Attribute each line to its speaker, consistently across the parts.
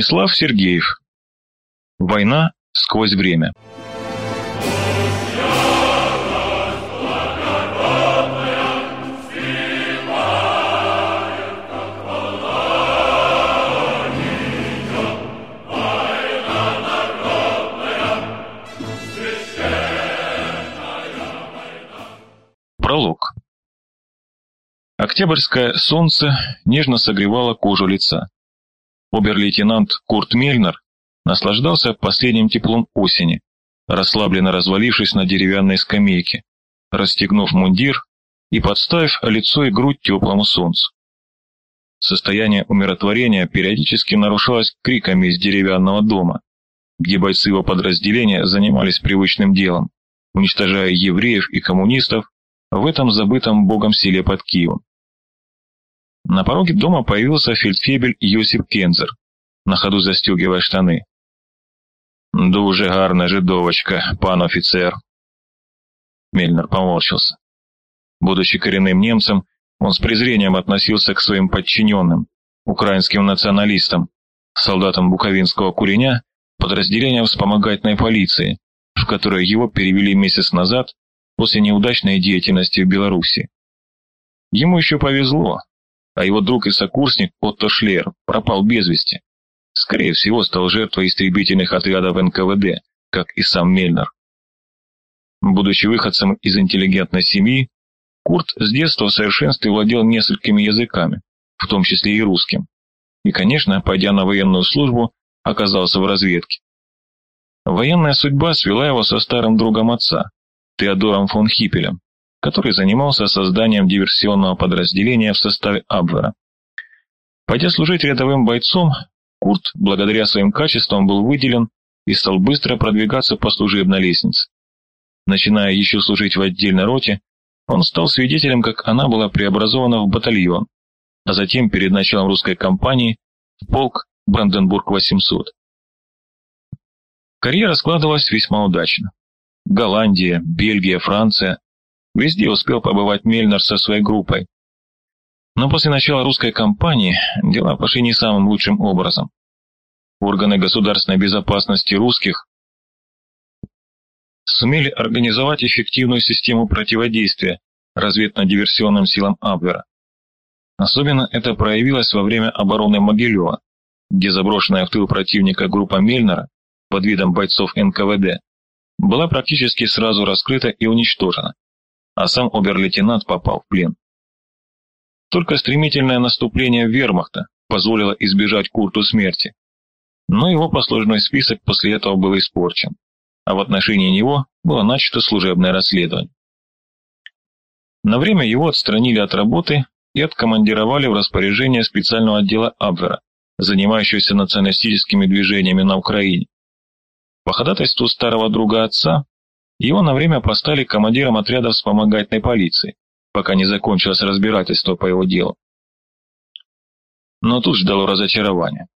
Speaker 1: Станислав Сергеев. Война сквозь время. Пролог. Октябрьское солнце нежно согревало кожу лица. Обер-лейтенант Курт Мельнер наслаждался последним теплом осени, расслабленно развалившись на деревянной скамейке, расстегнув мундир и подставив лицо и грудь теплому солнцу. Состояние умиротворения периодически нарушалось криками из деревянного дома, где бойцы его подразделения занимались привычным делом, уничтожая евреев и коммунистов в этом забытом богом селе под Киевом. На пороге дома появился фельдфебель Йосип Кензер, на ходу застегивая штаны. «Дуже гарна жидовочка, пан офицер!» Мельнер поморщился. Будучи коренным немцем, он с презрением относился к своим подчиненным, украинским националистам, солдатам буковинского куреня, подразделения вспомогательной полиции, в которое его перевели месяц назад после неудачной деятельности в Беларуси. Ему еще повезло, а его друг и сокурсник Отто Шлер пропал без вести. Скорее всего, стал жертвой истребительных отрядов НКВД, как и сам Мельнер. Будучи выходцем из интеллигентной семьи, Курт с детства в совершенстве владел несколькими языками, в том числе и русским. И, конечно, пойдя на военную службу, оказался в разведке. Военная судьба свела его со старым другом отца, Теодором фон Хиппелем, который занимался созданием диверсионного подразделения в составе Абвера. Пойдя служить рядовым бойцом, Курт, благодаря своим качествам, был выделен и стал быстро продвигаться по служебной лестнице. Начиная еще служить в отдельной роте, он стал свидетелем, как она была преобразована в батальон, а затем перед началом русской кампании в полк Бранденбург-800. Карьера складывалась весьма удачно. Голландия, Бельгия, Франция, Везде успел побывать Мельнер со своей группой. Но после начала русской кампании дела пошли не самым лучшим образом. Органы государственной безопасности русских сумели организовать эффективную систему противодействия разведно-диверсионным силам Абвера. Особенно это проявилось во время обороны Могилева, где заброшенная в тыл противника группа Мельнера под видом бойцов НКВД была практически сразу раскрыта и уничтожена а сам обер-лейтенант попал в плен. Только стремительное наступление вермахта позволило избежать Курту смерти, но его послужной список после этого был испорчен, а в отношении него было начато служебное расследование. На время его отстранили от работы и откомандировали в распоряжение специального отдела Абвера, занимающегося националистическими движениями на Украине. По ходатайству старого друга отца его на время поставили командиром отряда вспомогательной полиции, пока не закончилось разбирательство по его делу. Но тут ждало разочарование.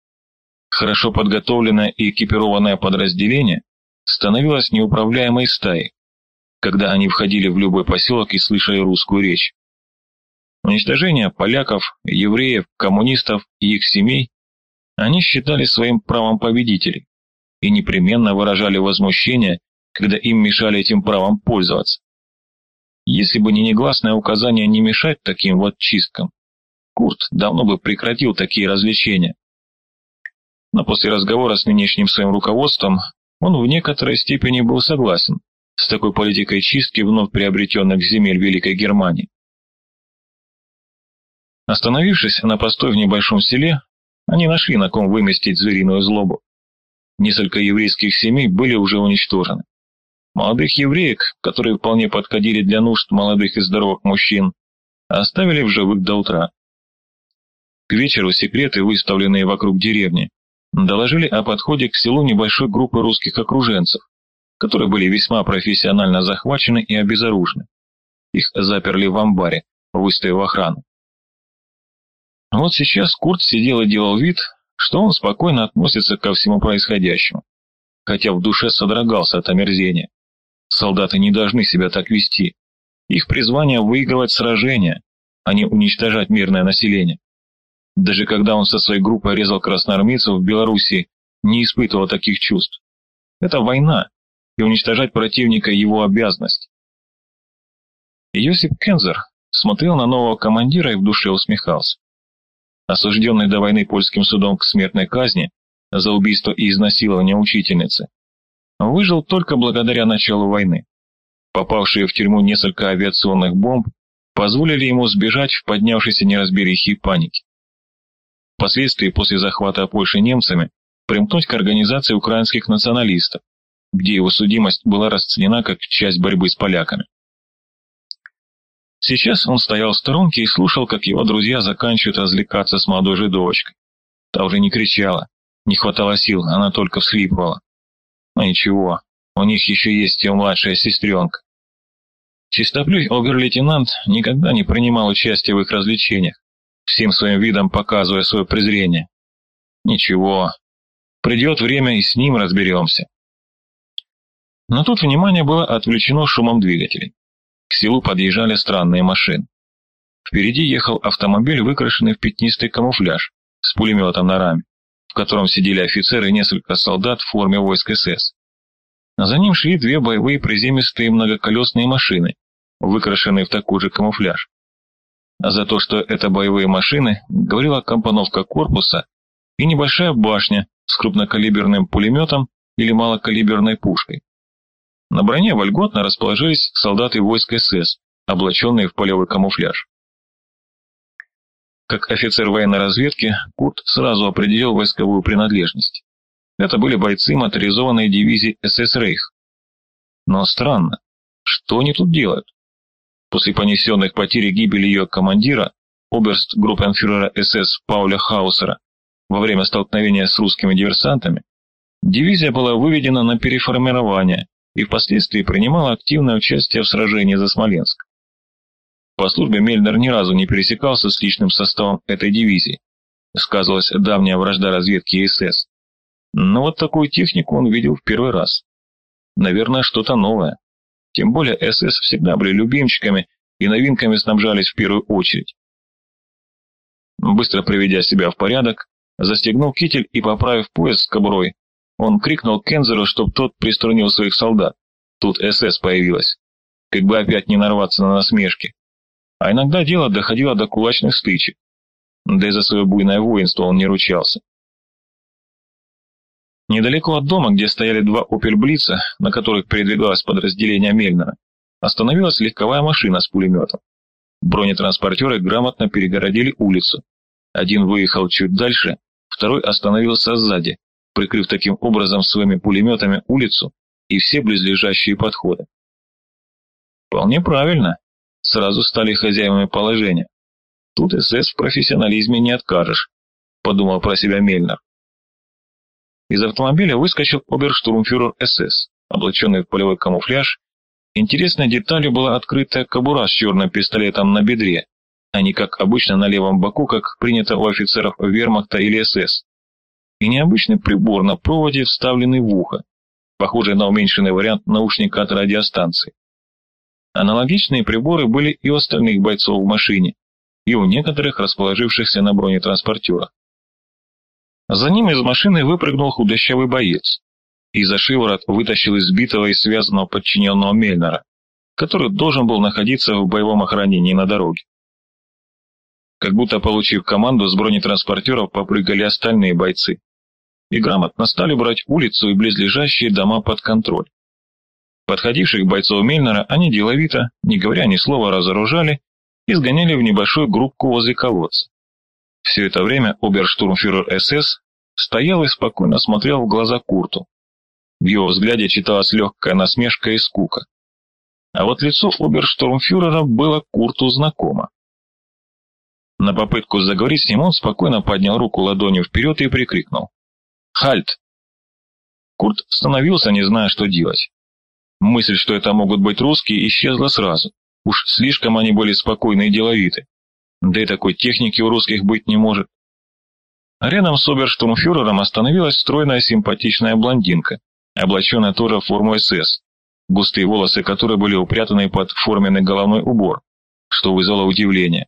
Speaker 1: Хорошо подготовленное и экипированное подразделение становилось неуправляемой стаей, когда они входили в любой поселок и слышали русскую речь. Уничтожение поляков, евреев, коммунистов и их семей они считали своим правом победителей и непременно выражали возмущение когда им мешали этим правом пользоваться. Если бы не негласное указание не мешать таким вот чисткам, Курт давно бы прекратил такие развлечения. Но после разговора с нынешним своим руководством он в некоторой степени был согласен с такой политикой чистки вновь приобретенных земель Великой Германии. Остановившись на постой в небольшом селе, они нашли на ком выместить звериную злобу. Несколько еврейских семей были уже уничтожены. Молодых евреек, которые вполне подходили для нужд молодых и здоровых мужчин, оставили в живых до утра. К вечеру секреты, выставленные вокруг деревни, доложили о подходе к селу небольшой группы русских окруженцев, которые были весьма профессионально захвачены и обезоружены. Их заперли в амбаре, выставив охрану. Вот сейчас Курт сидел и делал вид, что он спокойно относится ко всему происходящему, хотя в душе содрогался от омерзения. Солдаты не должны себя так вести. Их призвание выигрывать сражения, а не уничтожать мирное население. Даже когда он со своей группой резал красноармейцев в Белоруссии, не испытывал таких чувств. Это война, и уничтожать противника его обязанность. Йосип Кензер смотрел на нового командира и в душе усмехался. Осужденный до войны польским судом к смертной казни за убийство и изнасилование учительницы, выжил только благодаря началу войны. Попавшие в тюрьму несколько авиационных бомб позволили ему сбежать в поднявшейся неразберихе и панике. Впоследствии, после захвата Польши немцами, примкнуть к организации украинских националистов, где его судимость была расценена как часть борьбы с поляками. Сейчас он стоял в сторонке и слушал, как его друзья заканчивают развлекаться с молодой жидовочкой. Та уже не кричала, не хватало сил, она только всхлипывала. Ничего, у них еще есть и младшая сестренка. Чистоплюй обер-лейтенант никогда не принимал участия в их развлечениях, всем своим видом показывая свое презрение. Ничего, придет время и с ним разберемся. Но тут внимание было отвлечено шумом двигателей. К селу подъезжали странные машины. Впереди ехал автомобиль, выкрашенный в пятнистый камуфляж, с пулеметом на раме, в котором сидели офицеры и несколько солдат в форме войск СС. А за ним шли две боевые приземистые многоколесные машины, выкрашенные в такой же камуфляж. А за то, что это боевые машины, говорила компоновка корпуса и небольшая башня с крупнокалиберным пулеметом или малокалиберной пушкой. На броне вольготно расположились солдаты войск СС, облаченные в полевой камуфляж. Как офицер военной разведки, Курт сразу определил войсковую принадлежность. Это были бойцы моторизованной дивизии СС Рейх. Но странно, что они тут делают? После понесенных потерь и гибели ее командира, оберст группенфюрера СС Пауля Хаусера, во время столкновения с русскими диверсантами, дивизия была выведена на переформирование и впоследствии принимала активное участие в сражении за Смоленск. По службе Мельнер ни разу не пересекался с личным составом этой дивизии. Сказывалась давняя вражда разведки СС. Но вот такую технику он видел в первый раз. Наверное, что-то новое. Тем более СС всегда были любимчиками и новинками снабжались в первую очередь. Быстро приведя себя в порядок, застегнул китель и, поправив пояс с кобурой, он крикнул Кензеру, чтобы тот приструнил своих солдат. Тут СС появилась. Как бы опять не нарваться на насмешки. А иногда дело доходило до кулачных стычек. Да и за свое буйное воинство он не ручался. Недалеко от дома, где стояли два «Опель-Блица», на которых передвигалось подразделение Мельнера, остановилась легковая машина с пулеметом. Бронетранспортеры грамотно перегородили улицу. Один выехал чуть дальше, второй остановился сзади, прикрыв таким образом своими пулеметами улицу и все близлежащие подходы. Вполне правильно, сразу стали хозяевами положения. Тут СС в профессионализме не откажешь, подумал про себя Мельнер. Из автомобиля выскочил оберштурмфюрер СС, облаченный в полевой камуфляж. Интересной деталью была открытая кобура с черным пистолетом на бедре, а не как обычно на левом боку, как принято у офицеров вермахта или СС и необычный прибор на проводе, вставленный в ухо, похожий на уменьшенный вариант наушника от радиостанции. Аналогичные приборы были и у остальных бойцов в машине, и у некоторых расположившихся на бронетранспортерах. За ним из машины выпрыгнул худощавый боец и за шиворот вытащил избитого и связанного подчиненного Мельнера, который должен был находиться в боевом охранении на дороге. Как будто получив команду, с бронетранспортеров попрыгали остальные бойцы и грамотно стали брать улицу и близлежащие дома под контроль. Подходивших бойцов Мельнера они деловито, не говоря ни слова, разоружали и сгоняли в небольшую группку возле колодца. Все это время оберштурмфюрер СС стоял и спокойно смотрел в глаза Курту. В его взгляде читалась легкая насмешка и скука. А вот лицо оберштурмфюрера было Курту знакомо. На попытку заговорить с ним он спокойно поднял руку ладонью вперед и прикрикнул. «Хальт!» Курт остановился, не зная, что делать. Мысль, что это могут быть русские, исчезла сразу. Уж слишком они были спокойны и деловиты. Да и такой техники у русских быть не может. рядом с оберштурмфюрером остановилась стройная симпатичная блондинка, облаченная тоже в форму СС, густые волосы которой были упрятаны под форменный головной убор, что вызвало удивление.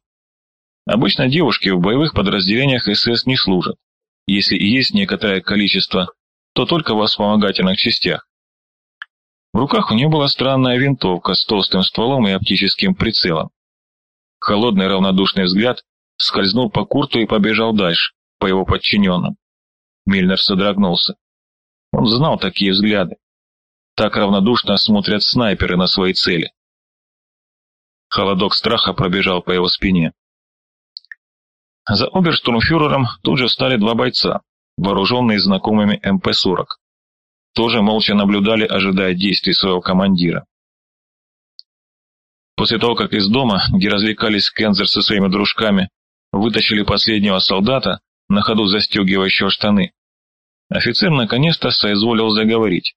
Speaker 1: Обычно девушки в боевых подразделениях СС не служат. Если и есть некоторое количество, то только в вспомогательных частях. В руках у нее была странная винтовка с толстым стволом и оптическим прицелом. Холодный равнодушный взгляд скользнул по Курту и побежал дальше, по его подчиненным. Мильнер содрогнулся. Он знал такие взгляды. Так равнодушно смотрят снайперы на свои цели. Холодок страха пробежал по его спине. За оберштурмфюрером тут же стали два бойца, вооруженные знакомыми МП-40. Тоже молча наблюдали, ожидая действий своего командира. После того, как из дома, где развлекались Кензер со своими дружками, вытащили последнего солдата, на ходу застегивающего штаны, офицер наконец-то соизволил заговорить.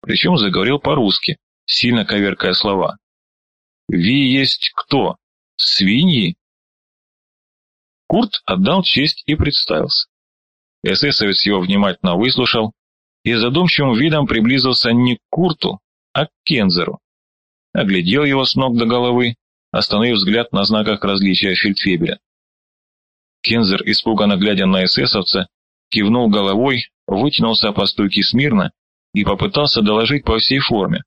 Speaker 1: Причем заговорил по-русски, сильно коверкая слова. «Ви есть кто? Свиньи?» Курт отдал честь и представился. Эсэсовец его внимательно выслушал и задумчивым видом приблизился не к Курту, а к Кензеру. Оглядел его с ног до головы, остановив взгляд на знаках различия фельдфебеля. Кензер, испуганно глядя на эсэсовца, кивнул головой, вытянулся по стойке смирно и попытался доложить по всей форме.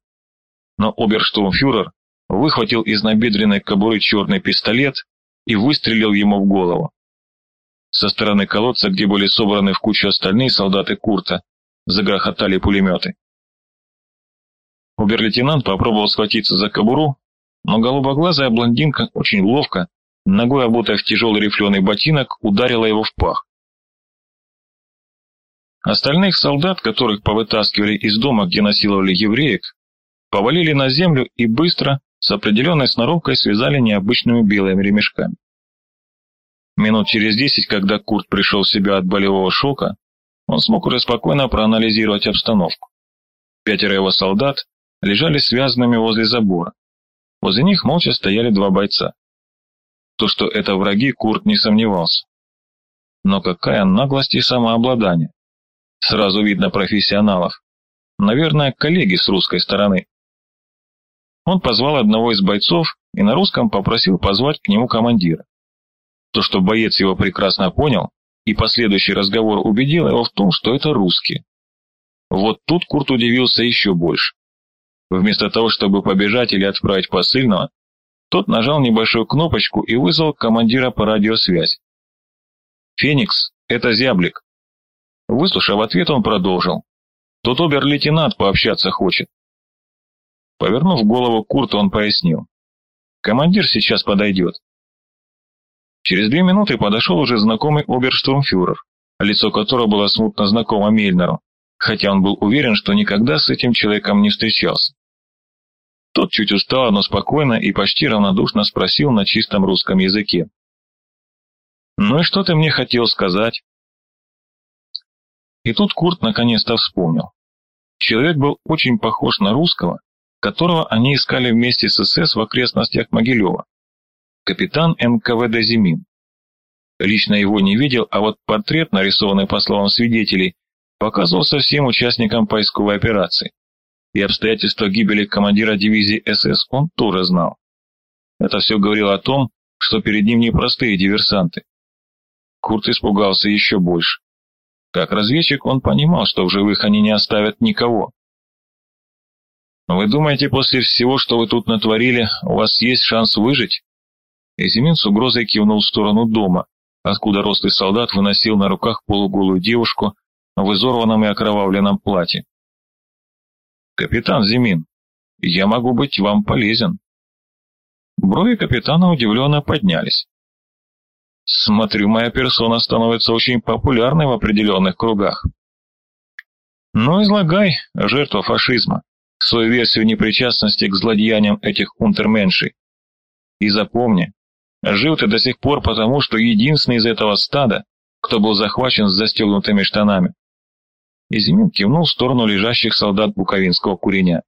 Speaker 1: Но оберштурмфюрер выхватил из набедренной кобуры черный пистолет и выстрелил ему в голову. Со стороны колодца, где были собраны в кучу остальные солдаты Курта, загрохотали пулеметы. Обер-лейтенант попробовал схватиться за кобуру, но голубоглазая блондинка очень ловко, ногой обутая в тяжелый рифленый ботинок, ударила его в пах. Остальных солдат, которых повытаскивали из дома, где насиловали евреек, повалили на землю и быстро, с определенной сноровкой связали необычными белыми ремешками. Минут через десять, когда Курт пришел в себя от болевого шока, он смог уже спокойно проанализировать обстановку. Пятеро его солдат лежали связанными возле забора. Возле них молча стояли два бойца. То, что это враги, Курт не сомневался. Но какая наглость и самообладание. Сразу видно профессионалов. Наверное, коллеги с русской стороны. Он позвал одного из бойцов и на русском попросил позвать к нему командира. То, что боец его прекрасно понял, и последующий разговор убедил его в том, что это русский. Вот тут Курт удивился еще больше. Вместо того, чтобы побежать или отправить посыльного, тот нажал небольшую кнопочку и вызвал командира по радиосвязи. «Феникс, это зяблик». Выслушав ответ, он продолжил. «Тут обер-лейтенант пообщаться хочет». Повернув голову Курту, он пояснил. «Командир сейчас подойдет. Через две минуты подошел уже знакомый оберштурмфюрер, лицо которого было смутно знакомо Мельнеру, хотя он был уверен, что никогда с этим человеком не встречался. Тот чуть устало, но спокойно и почти равнодушно спросил на чистом русском языке. «Ну и что ты мне хотел сказать?» И тут Курт наконец-то вспомнил. Человек был очень похож на русского, которого они искали вместе с СС в окрестностях Могилева капитан НКВД Зимин. Лично его не видел, а вот портрет, нарисованный по словам свидетелей, показывался всем участникам поисковой операции. И обстоятельства гибели командира дивизии СС он тоже знал. Это все говорило о том, что перед ним не простые диверсанты. Курт испугался еще больше. Как разведчик он понимал, что в живых они не оставят никого. «Вы думаете, после всего, что вы тут натворили, у вас есть шанс выжить?» Эзимин с угрозой кивнул в сторону дома, откуда рослый солдат выносил на руках полуголую девушку в изорванном и окровавленном платье. «Капитан Зимин, я могу быть вам полезен». Брови капитана удивленно поднялись. «Смотрю, моя персона становится очень популярной в определенных кругах». «Ну, излагай, жертва фашизма, свою версию непричастности к злодеяниям этих унтерменшей. И запомни, Жил ты до сих пор потому, что единственный из этого стада, кто был захвачен с застегнутыми штанами. Изимин кивнул в сторону лежащих солдат буковинского куреня.